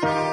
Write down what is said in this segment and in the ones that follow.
صلى الله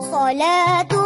صلاة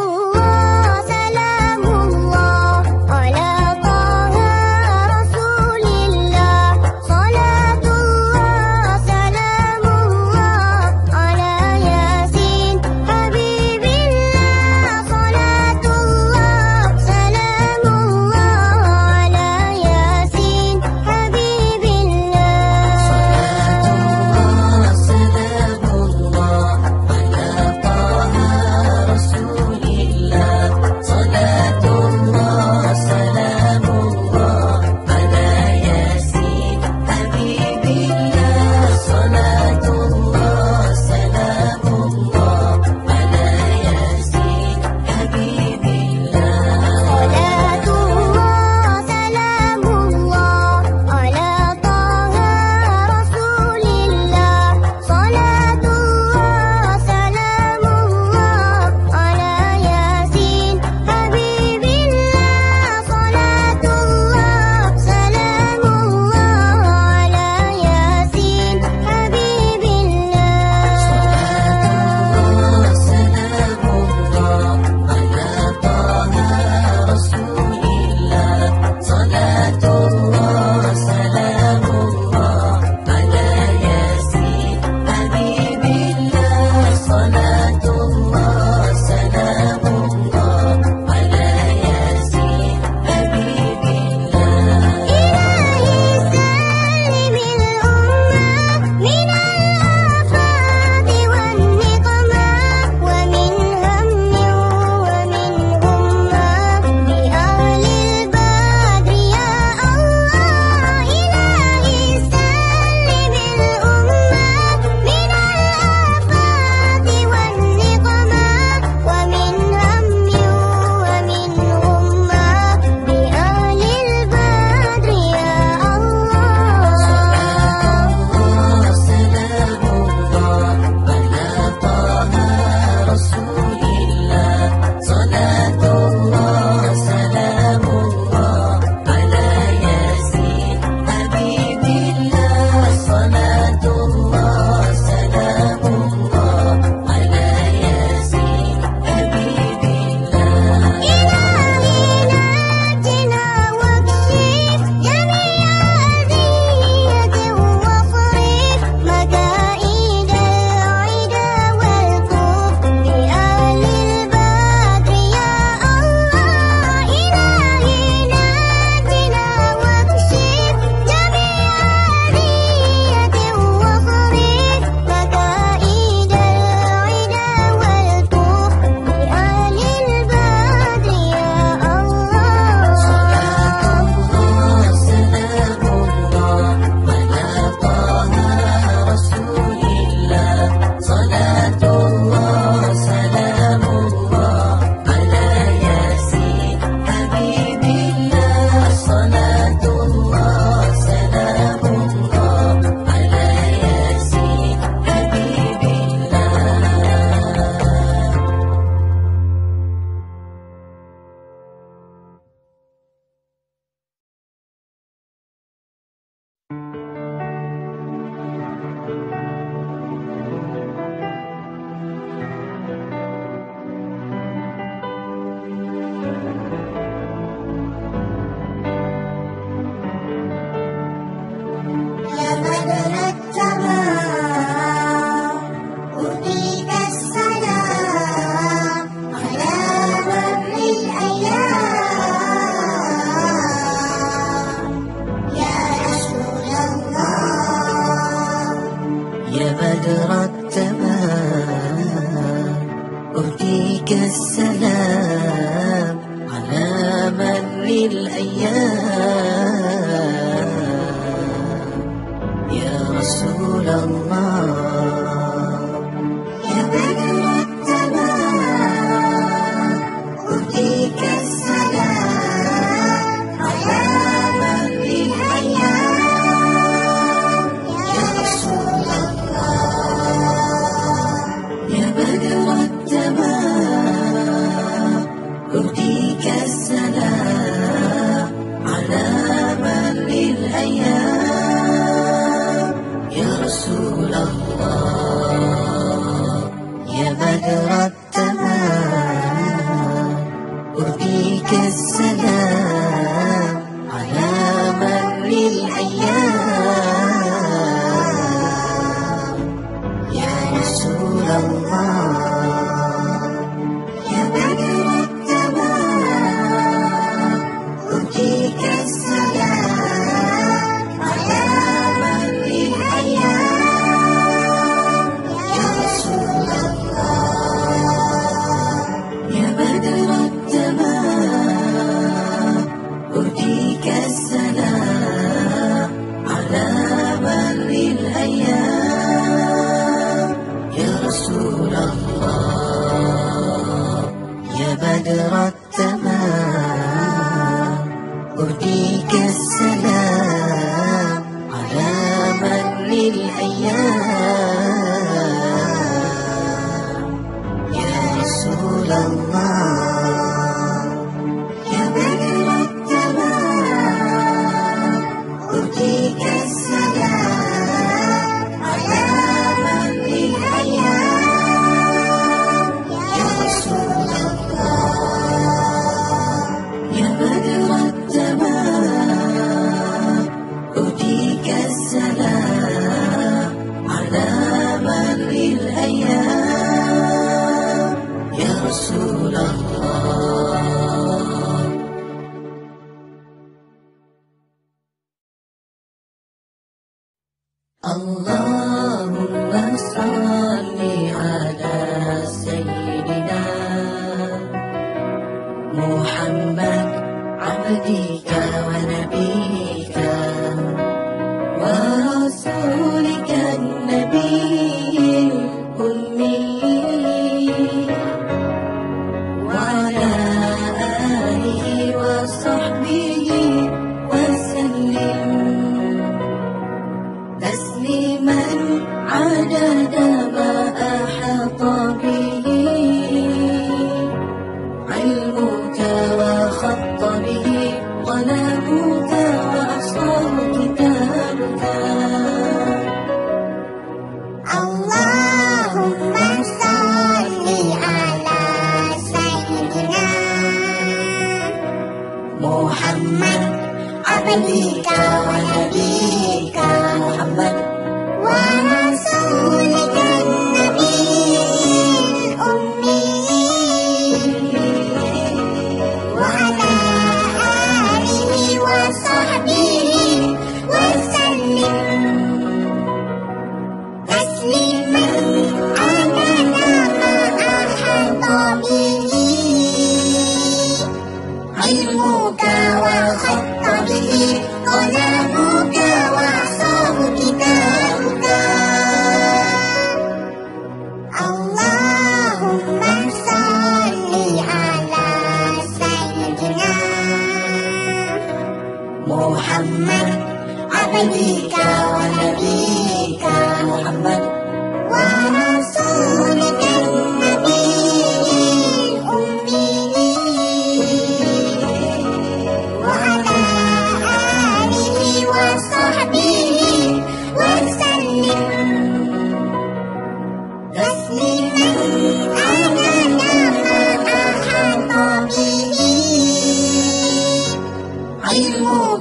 رسول الله يا بدر التمام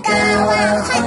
大家，我。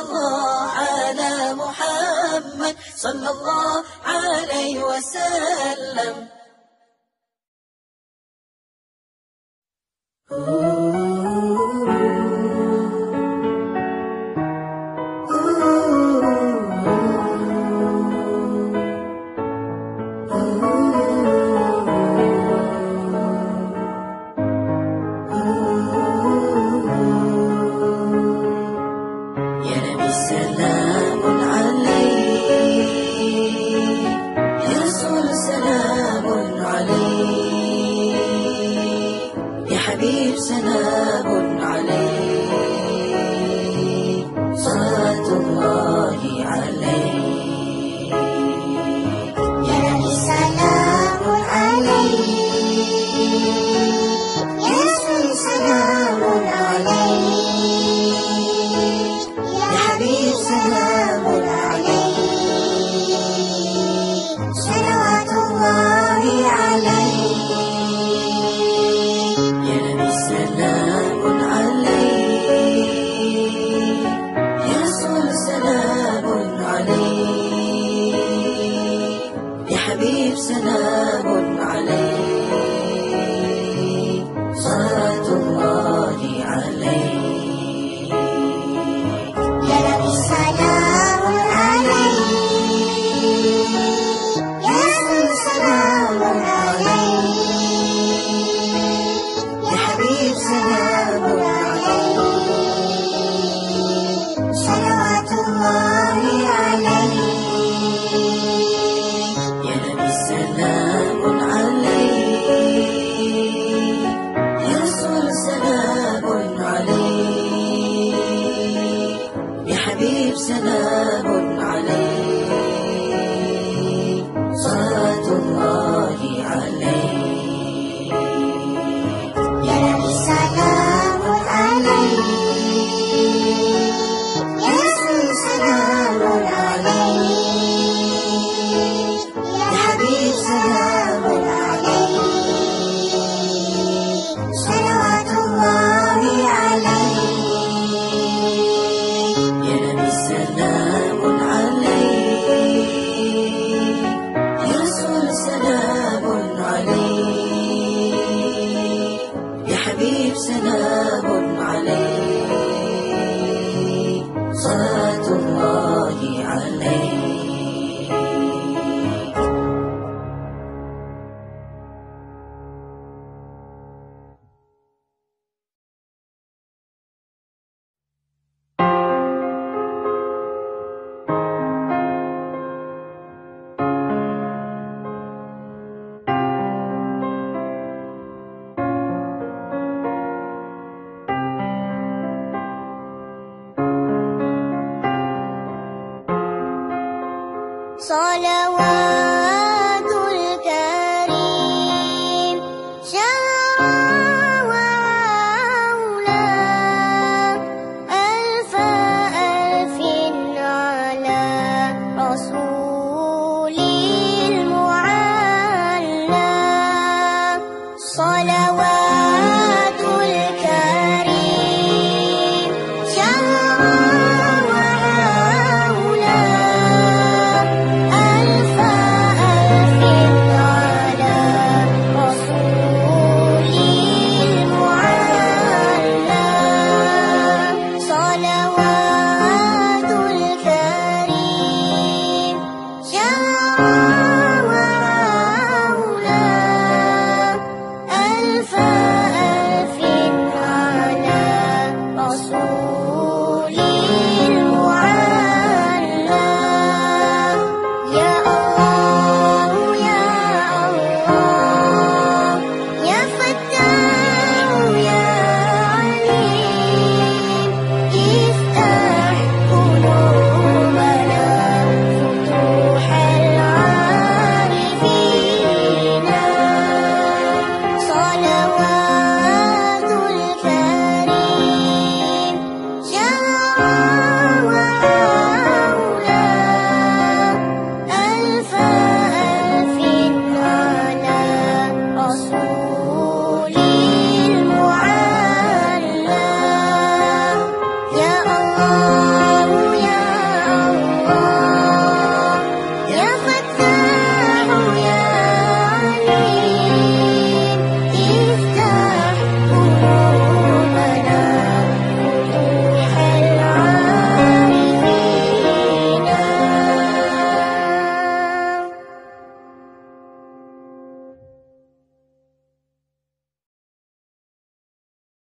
الله على محمد صلى الله عليه وسلم. يا الصلاة